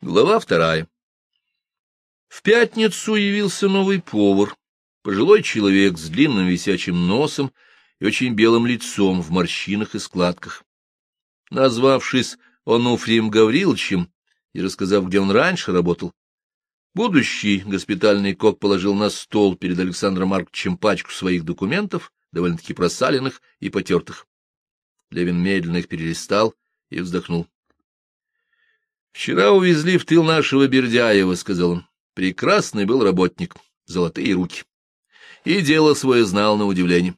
Глава вторая. В пятницу явился новый повар, пожилой человек с длинным висячим носом и очень белым лицом в морщинах и складках. Назвавшись Онуфрием Гавриловичем и рассказав, где он раньше работал, будущий госпитальный кок положил на стол перед Александром Марковичем пачку своих документов, довольно-таки просаленных и потертых. Левин медленно их перелистал и вздохнул. Вчера увезли в тыл нашего Бердяева, — сказал он. Прекрасный был работник, золотые руки. И дело свое знал на удивление.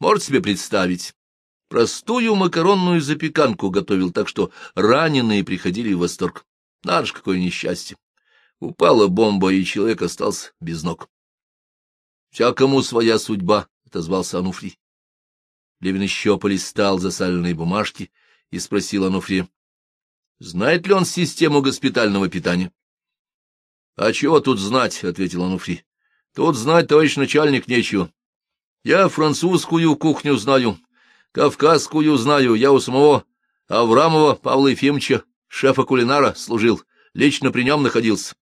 Можете себе представить, простую макаронную запеканку готовил так, что раненые приходили в восторг. Надо ж, какое несчастье. Упала бомба, и человек остался без ног. — Всякому своя судьба, — отозвался Ануфрий. Левин еще полистал засаленные бумажки и спросил Ануфрия. Знает ли он систему госпитального питания? — А чего тут знать? — ответил Ануфрий. — Тут знать, товарищ начальник, нечего. Я французскую кухню знаю, кавказскую знаю, я у самого Аврамова Павла Ефимовича, шефа-кулинара, служил, лично при нем находился.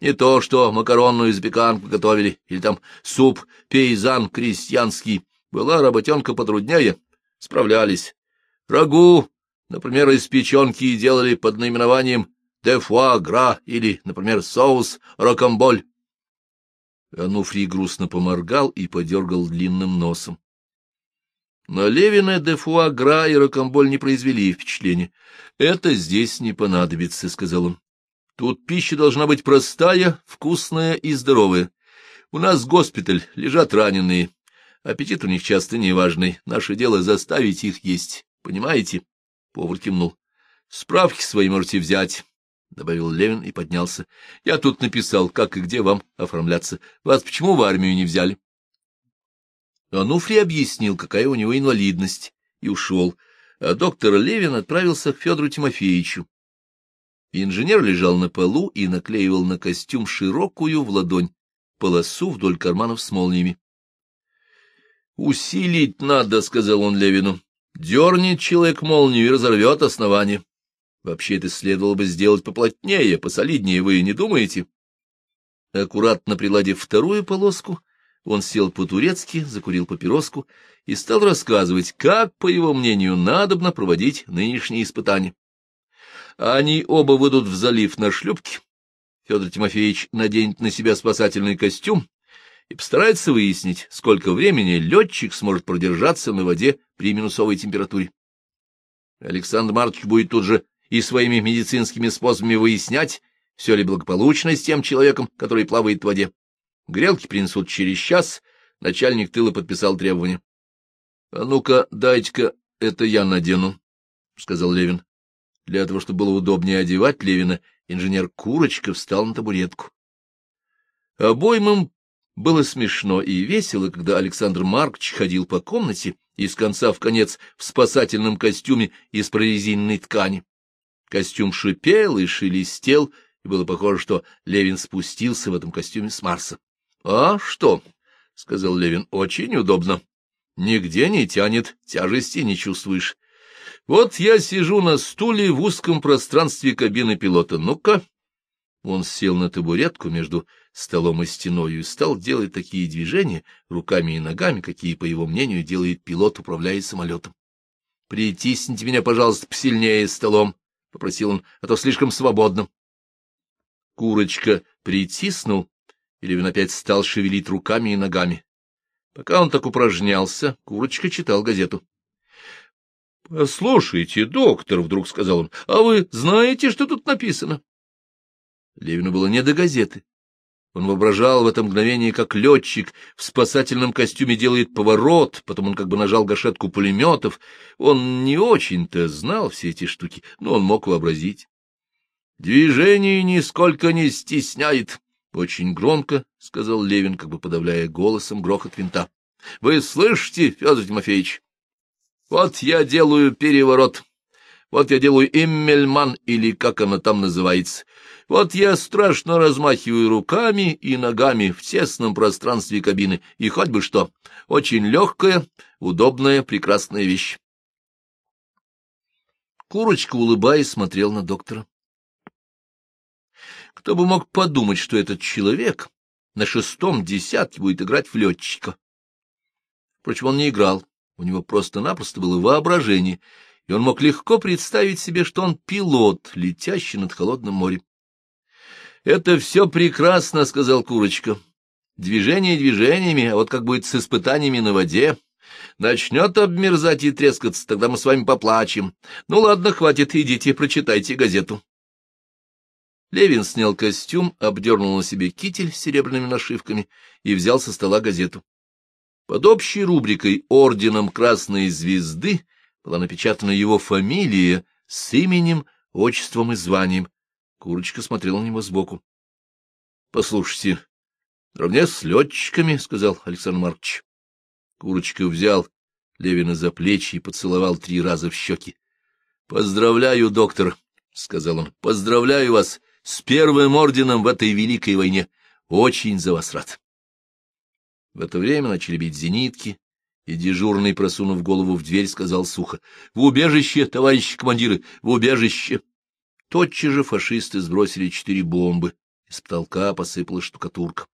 Не то, что макаронную запеканку готовили, или там суп пейзан крестьянский. Была работенка потруднее, справлялись. Рагу Например, из печенки делали под наименованием «де фуа гра» или, например, соус «рокамболь». Ануфрий грустно поморгал и подергал длинным носом. На Левина де фуа гра и рокамболь не произвели впечатления. «Это здесь не понадобится», — сказал он. «Тут пища должна быть простая, вкусная и здоровая. У нас госпиталь, лежат раненые. Аппетит у них часто неважный. Наше дело заставить их есть. Понимаете?» Повар кивнул. — Справки свои можете взять, — добавил Левин и поднялся. — Я тут написал, как и где вам оформляться. Вас почему в армию не взяли? Ануфрий объяснил, какая у него инвалидность, и ушел, а доктор Левин отправился к Федору Тимофеевичу. Инженер лежал на полу и наклеивал на костюм широкую в ладонь полосу вдоль карманов с молниями. — Усилить надо, — сказал он Левину. Дернет человек молнию и разорвет основание. Вообще это следовало бы сделать поплотнее, посолиднее, вы не думаете? Аккуратно приладив вторую полоску, он сел по-турецки, закурил папироску и стал рассказывать, как, по его мнению, надобно проводить нынешние испытания. Они оба выйдут в залив на шлюпке. Федор Тимофеевич наденет на себя спасательный костюм, и постарается выяснить, сколько времени летчик сможет продержаться на воде при минусовой температуре. Александр Маркович будет тут же и своими медицинскими способами выяснять, все ли благополучно с тем человеком, который плавает в воде. Грелки принесут через час, начальник тыла подписал требования. — А ну-ка, дайте-ка, это я надену, — сказал Левин. Для того, чтобы было удобнее одевать Левина, инженер Курочка встал на табуретку. Обоймам было смешно и весело, когда Александр Маркович ходил по комнате из конца в конец в спасательном костюме из прорезиненной ткани. Костюм шипел и шелестел, и было похоже, что Левин спустился в этом костюме с Марса. — А что? — сказал Левин. — Очень удобно. Нигде не тянет, тяжести не чувствуешь. Вот я сижу на стуле в узком пространстве кабины пилота. Ну-ка. Он сел на табуретку между столом и стеною и стал делать такие движения руками и ногами, какие, по его мнению, делает пилот, управляя самолетом. — Притисните меня, пожалуйста, посильнее столом, — попросил он, — а то слишком свободно. Курочка притиснул, и Левин опять стал шевелить руками и ногами. Пока он так упражнялся, Курочка читал газету. — Послушайте, доктор, — вдруг сказал он, — а вы знаете, что тут написано? Левину было не до газеты. Он воображал в это мгновение, как летчик в спасательном костюме делает поворот, потом он как бы нажал гашетку пулеметов. Он не очень-то знал все эти штуки, но он мог вообразить. «Движение нисколько не стесняет», — очень громко сказал Левин, как бы подавляя голосом грохот винта. «Вы слышите, Федор Тимофеевич? Вот я делаю переворот». Вот я делаю иммельман, или как оно там называется. Вот я страшно размахиваю руками и ногами в тесном пространстве кабины, и хоть бы что. Очень легкая, удобная, прекрасная вещь. Курочка, улыбаясь, смотрел на доктора. Кто бы мог подумать, что этот человек на шестом десятке будет играть в летчика? Впрочем, он не играл, у него просто-напросто было воображение, и он мог легко представить себе, что он пилот, летящий над холодным морем. — Это все прекрасно, — сказал Курочка. — Движение движениями, а вот как будет с испытаниями на воде? Начнет обмерзать и трескаться, тогда мы с вами поплачем. Ну ладно, хватит, идите, прочитайте газету. Левин снял костюм, обдернул на себе китель с серебряными нашивками и взял со стола газету. Под общей рубрикой «Орденом Красной Звезды» была напечатана его фамилия с именем, отчеством и званием. Курочка смотрела на него сбоку. — Послушайте, наравне с летчиками, — сказал Александр Маркович. Курочка взял Левина за плечи и поцеловал три раза в щеки. — Поздравляю, доктор, — сказал он, — поздравляю вас с первым орденом в этой великой войне. Очень за вас рад. В это время начали бить зенитки, и дежурный, просунув голову в дверь, сказал сухо, — В убежище, товарищи командиры, в убежище! Тотчас же фашисты сбросили четыре бомбы, из потолка посыпалась штукатурка.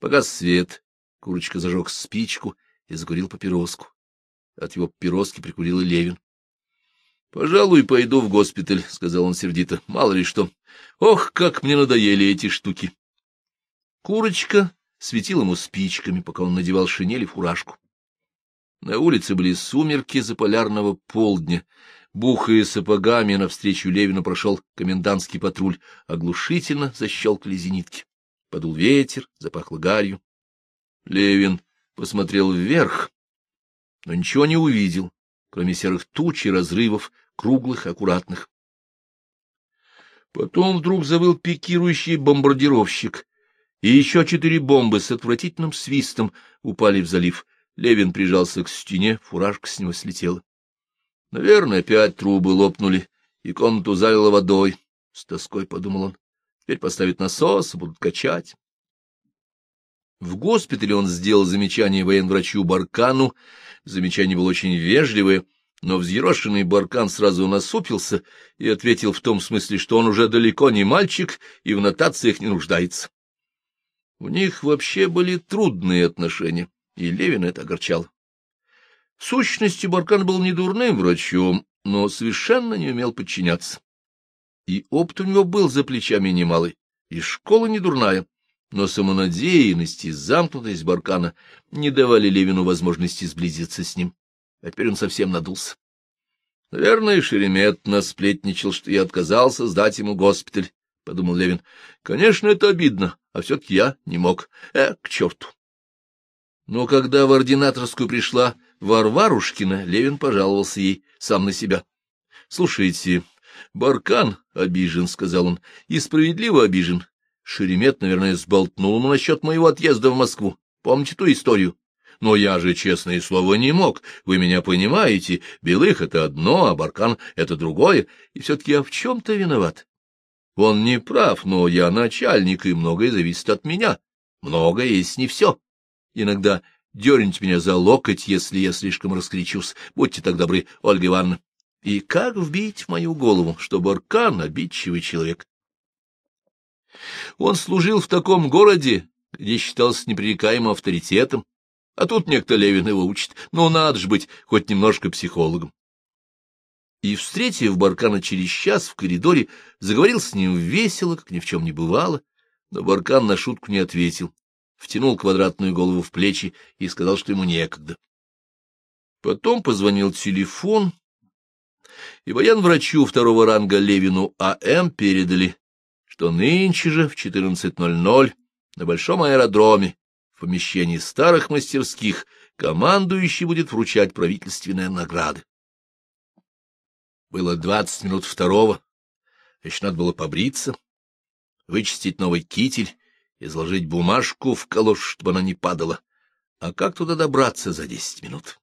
Погас свет, Курочка зажег спичку и закурил папироску. От его папироски прикурил и Левин. — Пожалуй, пойду в госпиталь, — сказал он сердито. — Мало ли что. Ох, как мне надоели эти штуки! Курочка светил ему спичками, пока он надевал шинель и фуражку. На улице были сумерки заполярного полдня. Бухая сапогами, навстречу Левину прошел комендантский патруль. Оглушительно защелкали зенитки. Подул ветер, запахло гарью. Левин посмотрел вверх, но ничего не увидел, кроме серых туч и разрывов, круглых, аккуратных. Потом вдруг завыл пикирующий бомбардировщик, и еще четыре бомбы с отвратительным свистом упали в залив. Левин прижался к стене, фуражка с него слетела. Наверное, опять трубы лопнули, и комнату залило водой. С тоской подумал он. Теперь поставят насос, будут качать. В госпитале он сделал замечание военврачу Баркану. Замечание было очень вежливое, но взъерошенный Баркан сразу насупился и ответил в том смысле, что он уже далеко не мальчик и в нотациях не нуждается. У них вообще были трудные отношения и Левин это огорчал. В сущности, Баркан был не дурным врачом, но совершенно не умел подчиняться. И опыт у него был за плечами немалый, и школа не дурная, но самонадеянность и замкнутость Баркана не давали Левину возможности сблизиться с ним. А теперь он совсем надулся. Наверное, Шеремет насплетничал, что я отказался сдать ему госпиталь, — подумал Левин. Конечно, это обидно, а все-таки я не мог. Э, к черту! Но когда в ординаторскую пришла Варварушкина, Левин пожаловался ей сам на себя. — Слушайте, Баркан обижен, — сказал он, — и справедливо обижен. Шеремет, наверное, сболтнул ему насчет моего отъезда в Москву. Помните ту историю? Но я же, честное слово, не мог. Вы меня понимаете. Белых — это одно, а Баркан — это другое. И все-таки я в чем-то виноват. Он не прав, но я начальник, и многое зависит от меня. Многое есть не все. Иногда дерните меня за локоть, если я слишком раскричусь. Будьте так добры, Ольга Ивановна. И как вбить в мою голову, что Баркан — обидчивый человек? Он служил в таком городе, где считался непререкаемым авторитетом, а тут некто Левин его учит. Ну, надо же быть хоть немножко психологом. И, встретив Баркана через час в коридоре, заговорил с ним весело, как ни в чем не бывало, но Баркан на шутку не ответил втянул квадратную голову в плечи и сказал, что ему некогда. Потом позвонил телефон, и военврачу второго ранга Левину А.М. передали, что нынче же в 14.00 на большом аэродроме в помещении старых мастерских командующий будет вручать правительственные награды. Было двадцать минут второго, еще надо было побриться, вычистить новый китель изложить бумажку в калош, чтобы она не падала. А как туда добраться за десять минут?